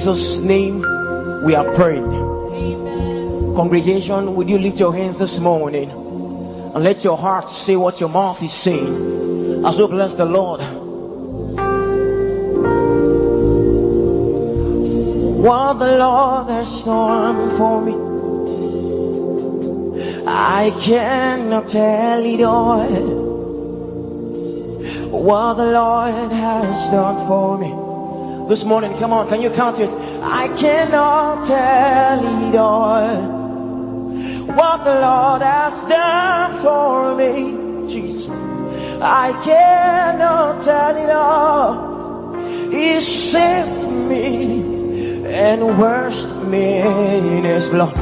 Jesus' name we are praying. Congregation, would you lift your hands this morning and let your heart say what your mouth is saying as we bless the Lord. What the Lord has done for me, I cannot tell it all. What the Lord has done for me. This morning, come on, can you count it? I cannot tell it all what the Lord has done for me. Jesus, I cannot tell it all. He saved me and washed me in His blood.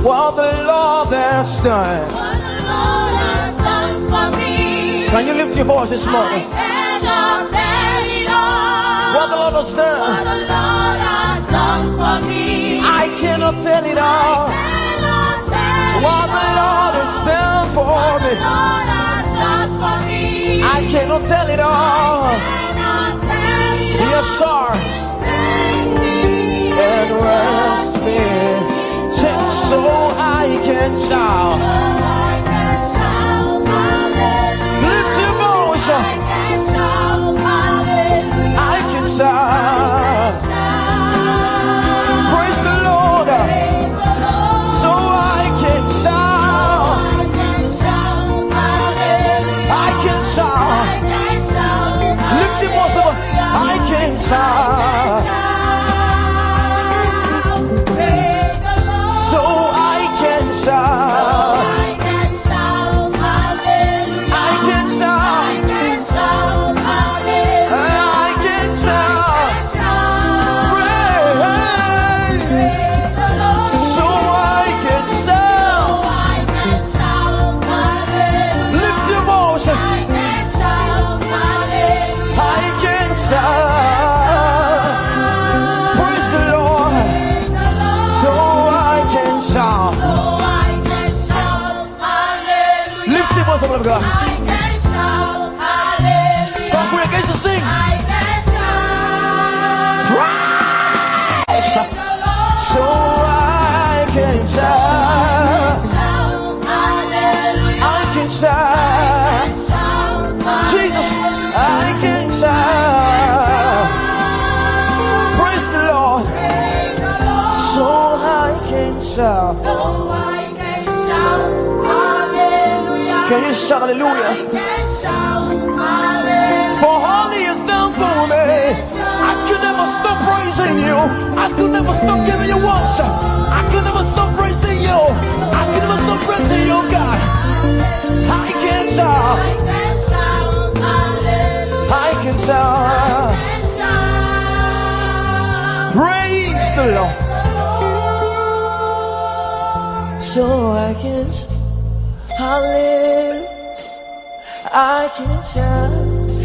What the Lord has done. What the Lord has done for me. Can you lift your voice this morning? What the Lord has What done. the Lord has done for me. I cannot tell it all. I cannot tell What the. Lord has done for What the me. Lord has done for me. I cannot tell it all. cannot tell it all. Yes, sir. Can shout. hallelujah. Can you shout hallelujah? For all he has done for me, I could never stop praising you. I could never stop giving you worship. I could never stop praising you. I could never stop praising you, God. I can shout. I can shout. Praise the Lord. So I can shout. Hallelujah. I can shout.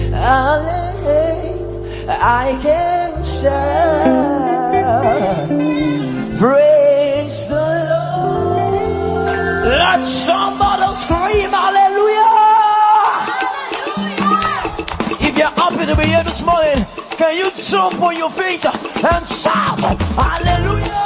Hallelujah. I can shout. Praise the Lord. Let somebody scream hallelujah. If you're happy to be here this morning, can you jump on your feet and shout hallelujah?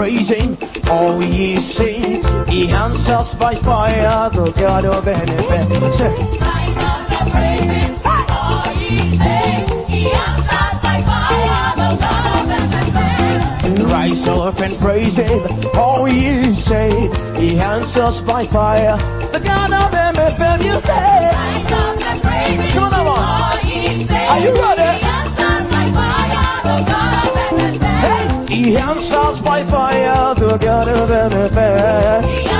Up and praise him, all ye saints. He answers by fire, the God of. Say, Rise up and praise him, all ye saints. He answers by fire, the God of heaven. You say, Come on, come on. Are you ready? Hey, he answers by fire, the God of benefit. He answers look out of the past.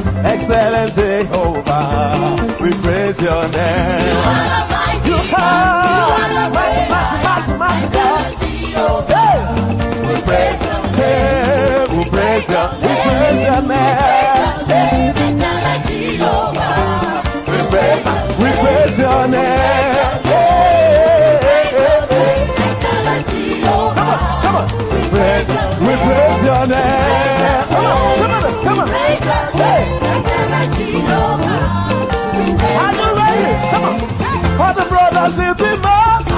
I am, excellent Jehovah. We praise your You name. are the mighty You are. the great! We praise your name. We praise your, we praise your name. We praise, we praise your name. On, come on. We praise, we praise your name. Come on, come on, come on. For the brothers lift him up.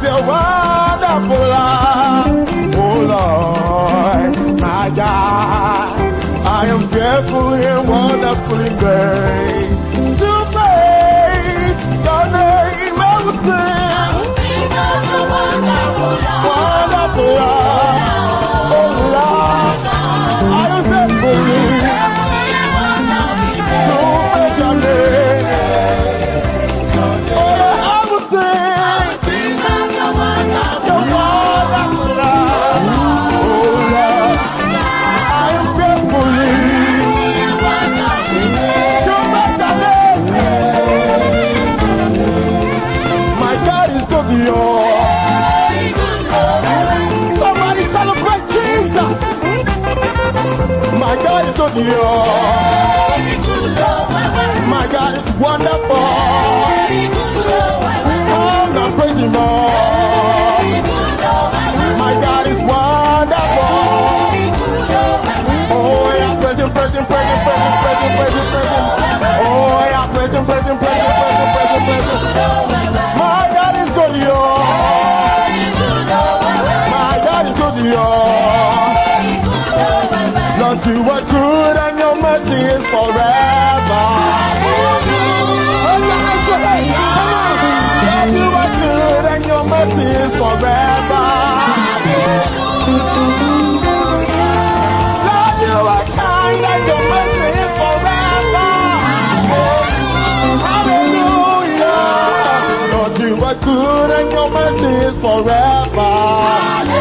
Thinking of My God is wonderful. Oh, Lord. My God is wonderful. Oh, Lord, you are good and your mercy is forever. Lord, you are good and your mercy is forever. Lord, you are kind and your mercy is forever. Hallelujah. Lord, you are good and your mercy is forever.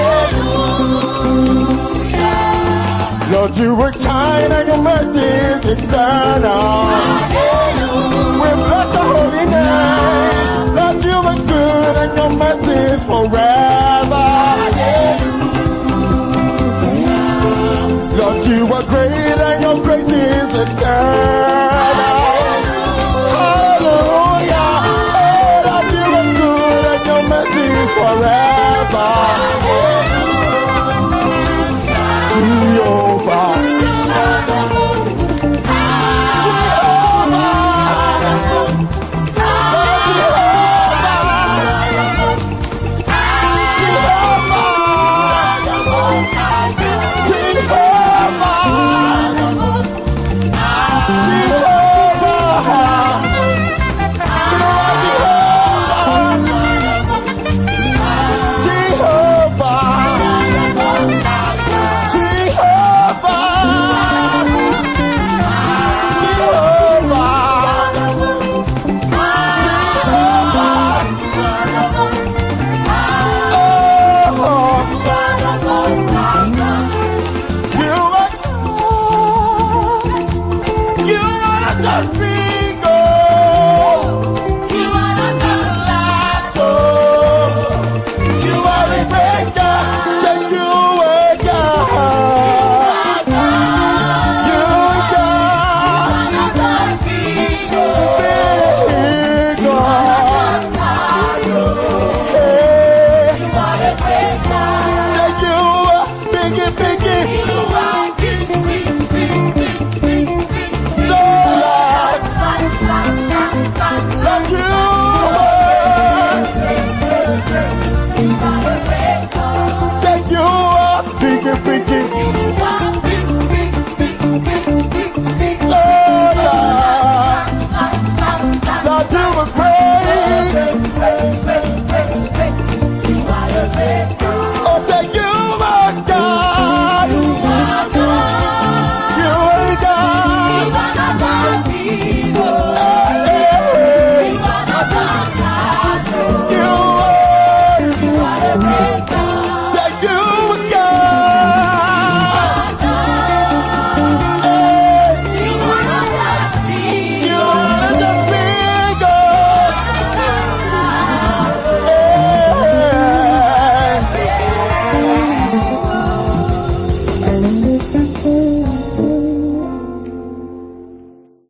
Lord, you are kind and your mercy is eternal. We bless your holy name. Lord, you are good and your mercy is forever. Lord, you are great and your grace is eternal.